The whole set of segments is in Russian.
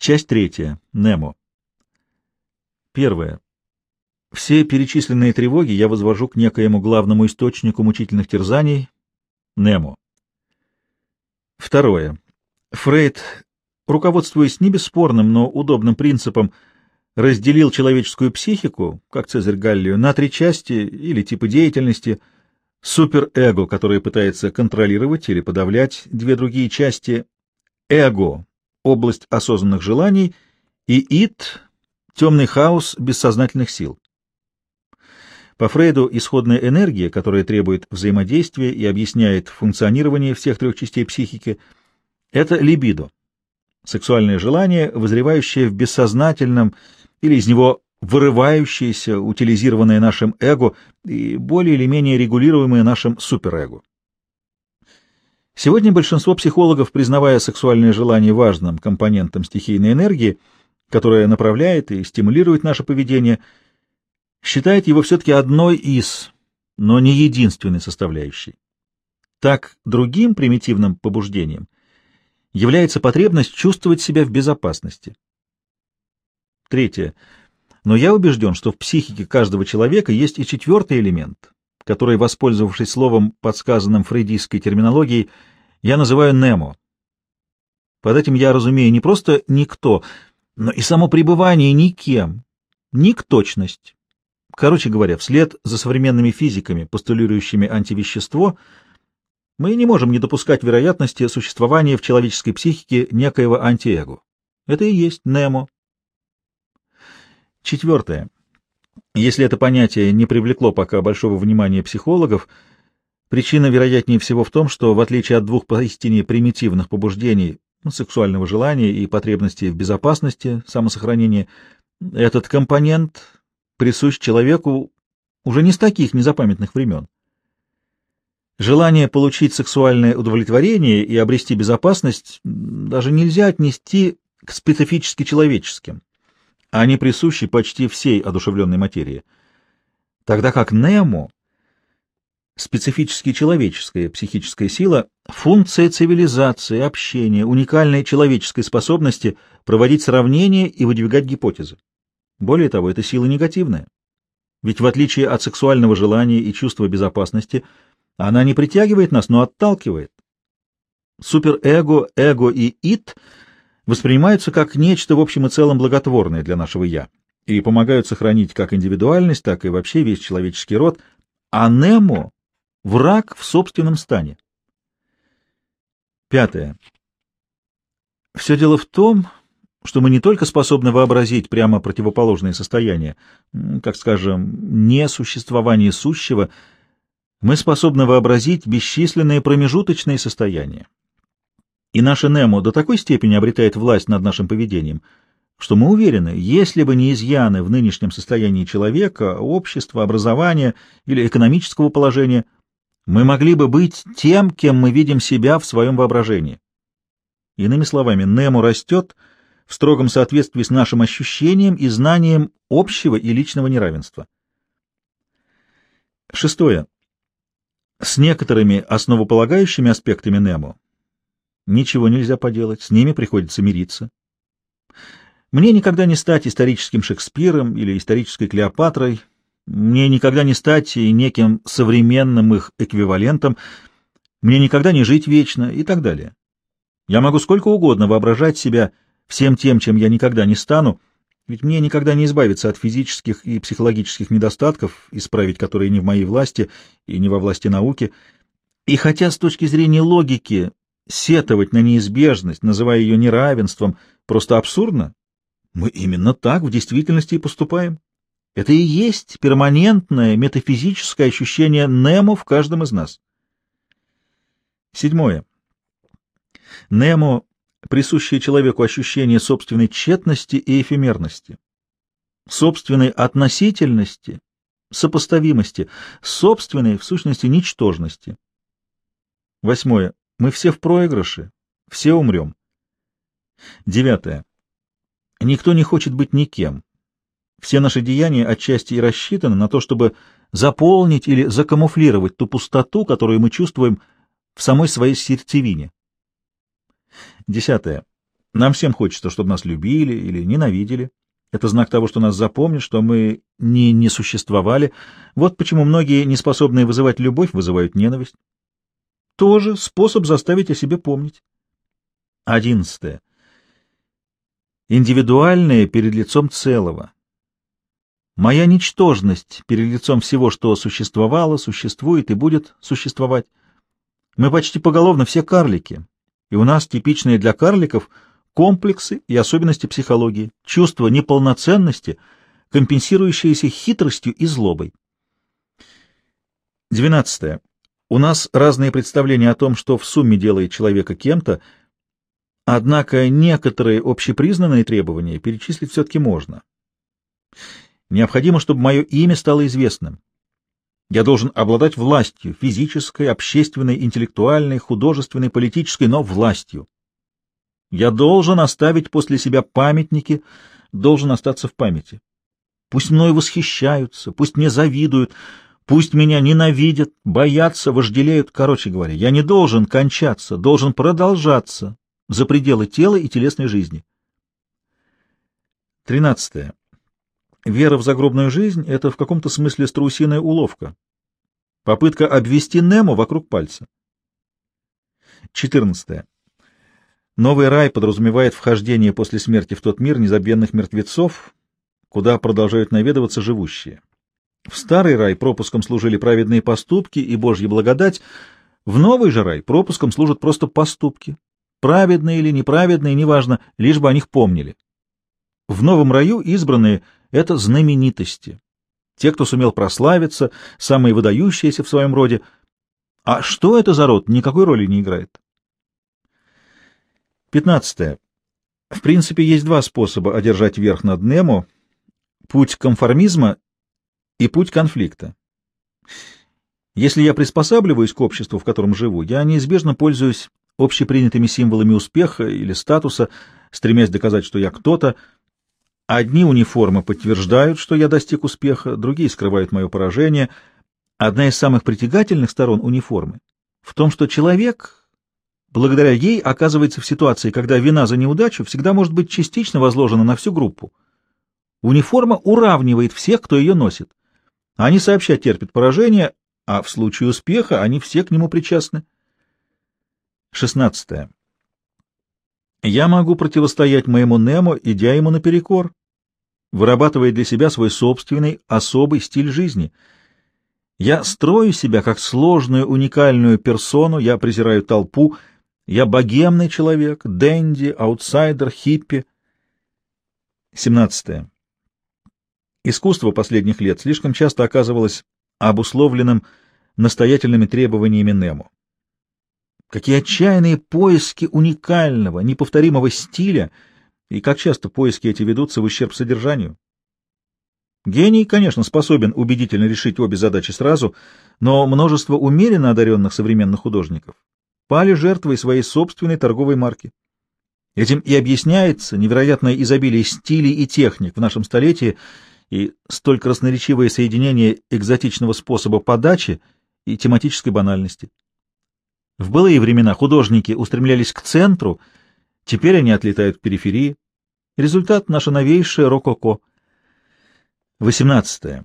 Часть третья. Немо. Первое. Все перечисленные тревоги я возвожу к некоему главному источнику мучительных терзаний — Немо. Второе. Фрейд, руководствуясь не бесспорным, но удобным принципом, разделил человеческую психику, как Цезарь Галлию, на три части или типы деятельности — суперэго, которое пытается контролировать или подавлять две другие части, эго — область осознанных желаний, и ид — темный хаос бессознательных сил. По Фрейду исходная энергия, которая требует взаимодействия и объясняет функционирование всех трех частей психики, это либидо, сексуальное желание, возревающее в бессознательном или из него вырывающееся, утилизированное нашим эго и более или менее регулируемое нашим суперэго. Сегодня большинство психологов, признавая сексуальное желание важным компонентом стихийной энергии, которая направляет и стимулирует наше поведение, считает его все-таки одной из, но не единственной составляющей. Так другим примитивным побуждением является потребность чувствовать себя в безопасности. Третье. Но я убежден, что в психике каждого человека есть и четвертый элемент, который, воспользовавшись словом, подсказанным фрейдистской терминологией, я называю «немо». Под этим я разумею не просто «никто», но и само пребывание никем, никточность. Короче говоря, вслед за современными физиками, постулирующими антивещество, мы не можем не допускать вероятности существования в человеческой психике некоего антиэго. Это и есть Немо, Четвертое. Если это понятие не привлекло пока большого внимания психологов, причина, вероятнее всего, в том, что, в отличие от двух поистине примитивных побуждений, ну, сексуального желания и потребности в безопасности, самосохранении, этот компонент присущ человеку уже не с таких незапамятных времен. Желание получить сексуальное удовлетворение и обрести безопасность даже нельзя отнести к специфически человеческим. Они присущи почти всей одушевленной материи. Тогда как Немо — специфически человеческая психическая сила, функция цивилизации, общения, уникальной человеческой способности проводить сравнения и выдвигать гипотезы. Более того, эта сила негативная. Ведь в отличие от сексуального желания и чувства безопасности, она не притягивает нас, но отталкивает. Суперэго, эго и ид — воспринимаются как нечто в общем и целом благотворное для нашего «я» и помогают сохранить как индивидуальность, так и вообще весь человеческий род, а Немо — враг в собственном стане. Пятое. Все дело в том, что мы не только способны вообразить прямо противоположные состояния, как, скажем, несуществование сущего, мы способны вообразить бесчисленные промежуточные состояния, и наша Немо до такой степени обретает власть над нашим поведением, что мы уверены, если бы не изъяны в нынешнем состоянии человека, общества, образования или экономического положения, мы могли бы быть тем, кем мы видим себя в своем воображении. Иными словами, Немо растет в строгом соответствии с нашим ощущением и знанием общего и личного неравенства. Шестое. С некоторыми основополагающими аспектами Немо Ничего нельзя поделать, с ними приходится мириться. Мне никогда не стать историческим Шекспиром или исторической Клеопатрой, мне никогда не стать неким современным их эквивалентом, мне никогда не жить вечно и так далее. Я могу сколько угодно воображать себя всем тем, чем я никогда не стану, ведь мне никогда не избавиться от физических и психологических недостатков, исправить которые не в моей власти и не во власти науки. И хотя с точки зрения логики сетовать на неизбежность, называя ее неравенством, просто абсурдно, мы именно так в действительности и поступаем. Это и есть перманентное метафизическое ощущение Немо в каждом из нас. Седьмое. Немо — присущее человеку ощущение собственной тщетности и эфемерности, собственной относительности, сопоставимости, собственной, в сущности, ничтожности. Восьмое. Мы все в проигрыше, все умрем. Девятое. Никто не хочет быть никем. Все наши деяния отчасти и рассчитаны на то, чтобы заполнить или закамуфлировать ту пустоту, которую мы чувствуем в самой своей сердцевине. Десятое. Нам всем хочется, чтобы нас любили или ненавидели. Это знак того, что нас запомнят, что мы не не существовали. Вот почему многие, неспособные вызывать любовь, вызывают ненависть. Тоже способ заставить о себе помнить. Одиннадцатое. Индивидуальное перед лицом целого. Моя ничтожность перед лицом всего, что существовало, существует и будет существовать. Мы почти поголовно все карлики, и у нас типичные для карликов комплексы и особенности психологии, чувство неполноценности, компенсирующиеся хитростью и злобой. 12. У нас разные представления о том, что в сумме делает человека кем-то, однако некоторые общепризнанные требования перечислить все-таки можно. Необходимо, чтобы мое имя стало известным. Я должен обладать властью, физической, общественной, интеллектуальной, художественной, политической, но властью. Я должен оставить после себя памятники, должен остаться в памяти. Пусть мною восхищаются, пусть мне завидуют, пусть меня ненавидят, боятся, вожделеют. Короче говоря, я не должен кончаться, должен продолжаться за пределы тела и телесной жизни. Тринадцатое. Вера в загробную жизнь — это в каком-то смысле страусиная уловка. Попытка обвести Немо вокруг пальца. 14. Новый рай подразумевает вхождение после смерти в тот мир незабвенных мертвецов, куда продолжают наведываться живущие. В старый рай пропуском служили праведные поступки и Божья благодать, в новый же рай пропуском служат просто поступки, праведные или неправедные, неважно, лишь бы о них помнили. В новом раю избранные — это знаменитости. Те, кто сумел прославиться, самые выдающиеся в своем роде. А что это за род, никакой роли не играет. Пятнадцатое. В принципе, есть два способа одержать верх над Немо — путь конформизма и путь конфликта. Если я приспосабливаюсь к обществу, в котором живу, я неизбежно пользуюсь общепринятыми символами успеха или статуса, стремясь доказать, что я кто-то — Одни униформы подтверждают, что я достиг успеха, другие скрывают мое поражение. Одна из самых притягательных сторон униформы в том, что человек, благодаря ей, оказывается в ситуации, когда вина за неудачу всегда может быть частично возложена на всю группу. Униформа уравнивает всех, кто ее носит. Они сообща терпят поражение, а в случае успеха они все к нему причастны. 16. Я могу противостоять моему Немо, идя ему наперекор вырабатывая для себя свой собственный особый стиль жизни. Я строю себя как сложную уникальную персону, я презираю толпу, я богемный человек, денди, аутсайдер, хиппи. 17. Искусство последних лет слишком часто оказывалось обусловленным настоятельными требованиями Нему. Какие отчаянные поиски уникального, неповторимого стиля — и как часто поиски эти ведутся в ущерб содержанию? Гений, конечно, способен убедительно решить обе задачи сразу, но множество умеренно одаренных современных художников пали жертвой своей собственной торговой марки. Этим и объясняется невероятное изобилие стилей и техник в нашем столетии и столь красноречивое соединение экзотичного способа подачи и тематической банальности. В былые времена художники устремлялись к центру — Теперь они отлетают к периферии. Результат — наше новейшее рококо. 18.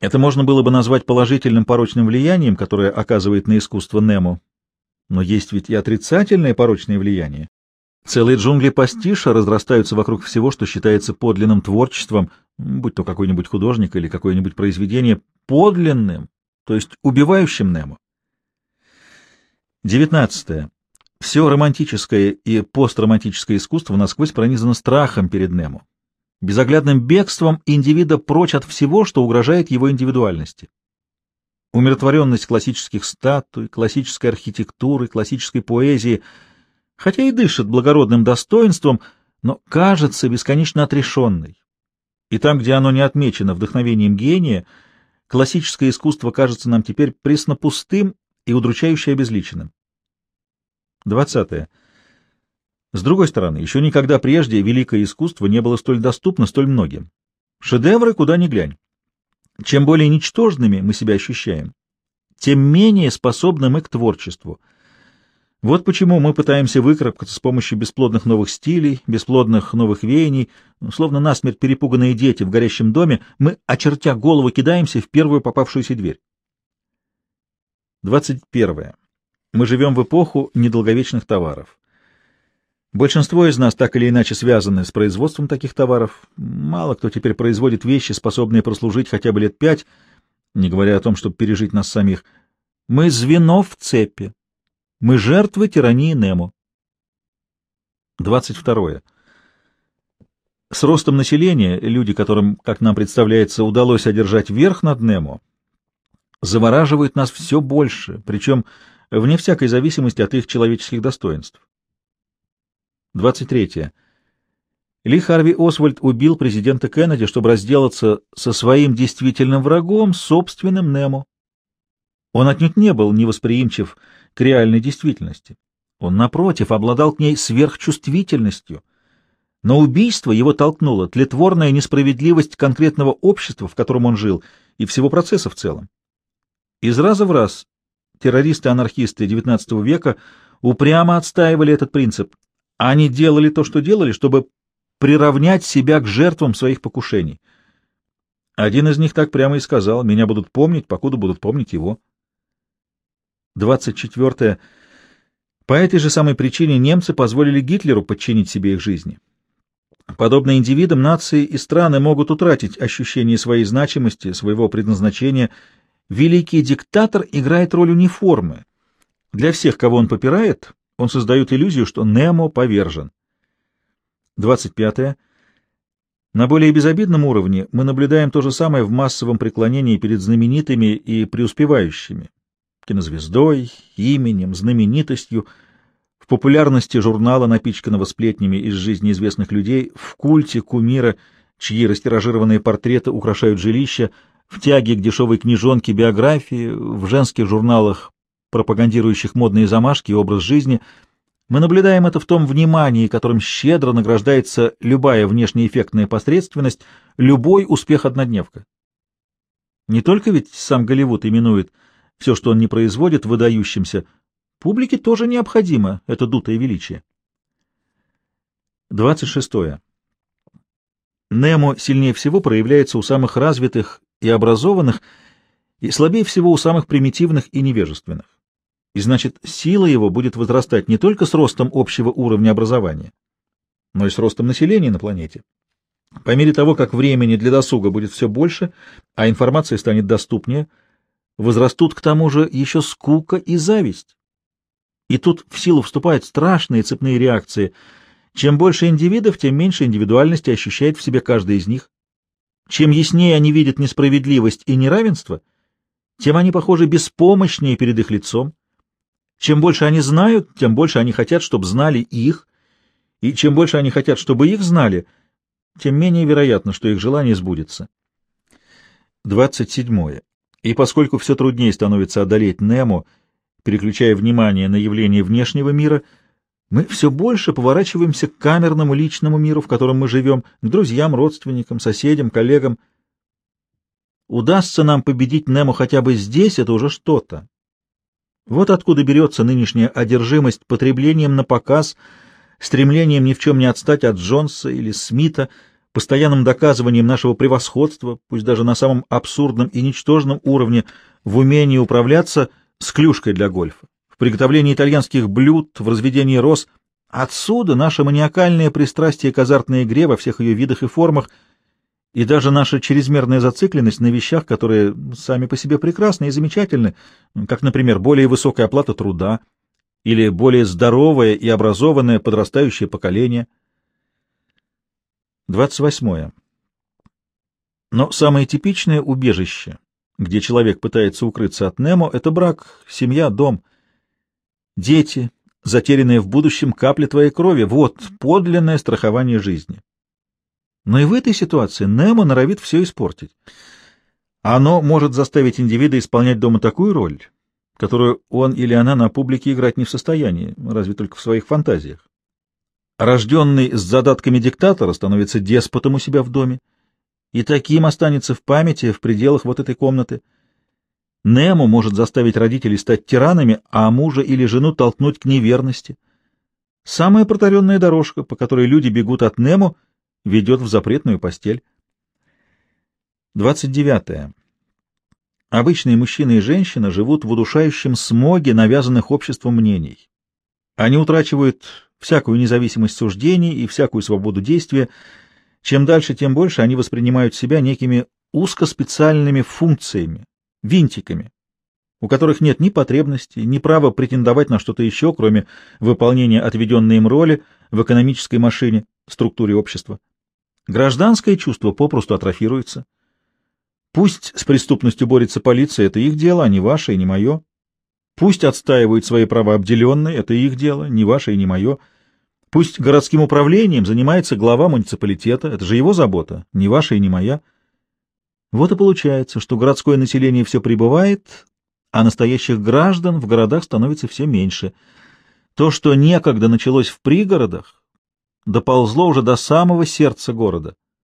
Это можно было бы назвать положительным порочным влиянием, которое оказывает на искусство Немо. Но есть ведь и отрицательное порочное влияние. Целые джунгли пастиша разрастаются вокруг всего, что считается подлинным творчеством, будь то какой-нибудь художник или какое-нибудь произведение, подлинным, то есть убивающим Немо. 19. Все романтическое и постромантическое искусство насквозь пронизано страхом перед Немо, безоглядным бегством индивида прочь от всего, что угрожает его индивидуальности. Умиротворенность классических статуй, классической архитектуры, классической поэзии, хотя и дышит благородным достоинством, но кажется бесконечно отрешенной. И там, где оно не отмечено вдохновением гения, классическое искусство кажется нам теперь пресно пустым и удручающе обезличенным. Двадцатое. С другой стороны, еще никогда прежде великое искусство не было столь доступно столь многим. Шедевры куда ни глянь. Чем более ничтожными мы себя ощущаем, тем менее способны мы к творчеству. Вот почему мы пытаемся выкарабкаться с помощью бесплодных новых стилей, бесплодных новых веяний, словно насмерть перепуганные дети в горящем доме, мы, очертя голову, кидаемся в первую попавшуюся дверь. 21. Мы живем в эпоху недолговечных товаров. Большинство из нас так или иначе связаны с производством таких товаров. Мало кто теперь производит вещи, способные прослужить хотя бы лет пять, не говоря о том, чтобы пережить нас самих. Мы звено в цепи, мы жертвы тирании Немо. 22. С ростом населения люди, которым, как нам представляется, удалось одержать верх над Немо, завораживают нас все больше, причем вне всякой зависимости от их человеческих достоинств. 23. Ли Харви Освальд убил президента Кеннеди, чтобы разделаться со своим действительным врагом, собственным Немо. Он отнюдь не был невосприимчив к реальной действительности. Он, напротив, обладал к ней сверхчувствительностью. На убийство его толкнула тлетворная несправедливость конкретного общества, в котором он жил, и всего процесса в целом. Из раза в раз террористы-анархисты XIX века упрямо отстаивали этот принцип. Они делали то, что делали, чтобы приравнять себя к жертвам своих покушений. Один из них так прямо и сказал, «Меня будут помнить, покуда будут помнить его». 24. По этой же самой причине немцы позволили Гитлеру подчинить себе их жизни. Подобно индивидам, нации и страны могут утратить ощущение своей значимости, своего предназначения. Великий диктатор играет роль униформы. Для всех, кого он попирает, он создает иллюзию, что Немо повержен. 25. На более безобидном уровне мы наблюдаем то же самое в массовом преклонении перед знаменитыми и преуспевающими кинозвездой, именем, знаменитостью, в популярности журнала, напичканного сплетнями из жизни известных людей, в культе кумира, чьи растиражированные портреты украшают жилища, в тяге к дешевой книжонке биографии, в женских журналах, пропагандирующих модные замашки и образ жизни. Мы наблюдаем это в том внимании, которым щедро награждается любая внешнеэффектная посредственность, любой успех-однодневка. Не только ведь сам Голливуд именует все, что он не производит, выдающимся. Публике тоже необходимо это дутое величие. 26. Немо сильнее всего проявляется у самых развитых и образованных, и слабее всего у самых примитивных и невежественных. И значит, сила его будет возрастать не только с ростом общего уровня образования, но и с ростом населения на планете. По мере того, как времени для досуга будет все больше, а информация станет доступнее – возрастут к тому же еще скука и зависть. И тут в силу вступают страшные цепные реакции. Чем больше индивидов, тем меньше индивидуальности ощущает в себе каждый из них. Чем яснее они видят несправедливость и неравенство, тем они, похожи беспомощнее перед их лицом. Чем больше они знают, тем больше они хотят, чтобы знали их, и чем больше они хотят, чтобы их знали, тем менее вероятно, что их желание сбудется. 27. И поскольку все труднее становится одолеть Немо, переключая внимание на явления внешнего мира, мы все больше поворачиваемся к камерному личному миру, в котором мы живем, к друзьям, родственникам, соседям, коллегам. Удастся нам победить Немо хотя бы здесь, это уже что-то. Вот откуда берется нынешняя одержимость потреблением на показ, стремлением ни в чем не отстать от Джонса или Смита — постоянным доказыванием нашего превосходства, пусть даже на самом абсурдном и ничтожном уровне, в умении управляться с клюшкой для гольфа, приготовлении итальянских блюд, в разведении роз. Отсюда наше маниакальное пристрастие к азартной игре во всех ее видах и формах, и даже наша чрезмерная зацикленность на вещах, которые сами по себе прекрасны и замечательны, как, например, более высокая оплата труда или более здоровое и образованное подрастающее поколение — 28. Но самое типичное убежище, где человек пытается укрыться от Немо, это брак, семья, дом. Дети, затерянные в будущем капли твоей крови, вот подлинное страхование жизни. Но и в этой ситуации Немо норовит все испортить. Оно может заставить индивида исполнять дома такую роль, которую он или она на публике играть не в состоянии, разве только в своих фантазиях. Рожденный с задатками диктатора становится деспотом у себя в доме, и таким останется в памяти в пределах вот этой комнаты. Нему может заставить родителей стать тиранами, а мужа или жену толкнуть к неверности. Самая протаренная дорожка, по которой люди бегут от Нему, ведет в запретную постель. 29. Обычные мужчина и женщина живут в удушающем смоге навязанных обществом мнений. Они утрачивают всякую независимость суждений и всякую свободу действия. Чем дальше, тем больше они воспринимают себя некими узкоспециальными функциями, винтиками, у которых нет ни потребности, ни права претендовать на что-то еще, кроме выполнения отведенной им роли в экономической машине, структуре общества. Гражданское чувство попросту атрофируется. Пусть с преступностью борется полиция, это их дело, а не ваше и не мое. Пусть отстаивают свои права обделенные, это их дело, не ваше и не мое. Пусть городским управлением занимается глава муниципалитета, это же его забота, не ваша и не моя. Вот и получается, что городское население все прибывает, а настоящих граждан в городах становится все меньше. То, что некогда началось в пригородах, доползло уже до самого сердца города.